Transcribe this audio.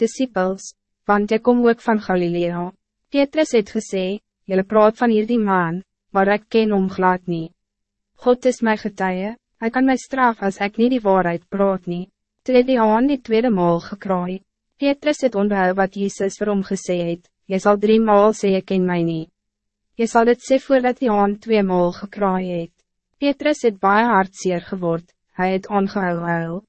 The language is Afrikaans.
disciples, want ik kom ook van Galilea. Petrus het gesê, Jylle praat van hierdie man, maar ik ken hom glad nie. God is mijn getuie, hij kan mij straf als ik niet die waarheid praat nie. Toe het die haan die tweede maal gekraai. Petrus het onthou wat Jezus vir hom gesê het, Jy sal drie maal sê jy ken my nie. Jy sal dit sê voordat die haan twee maal gekraai het. Petrus het baie hartseer geword, hij het aangehou huil.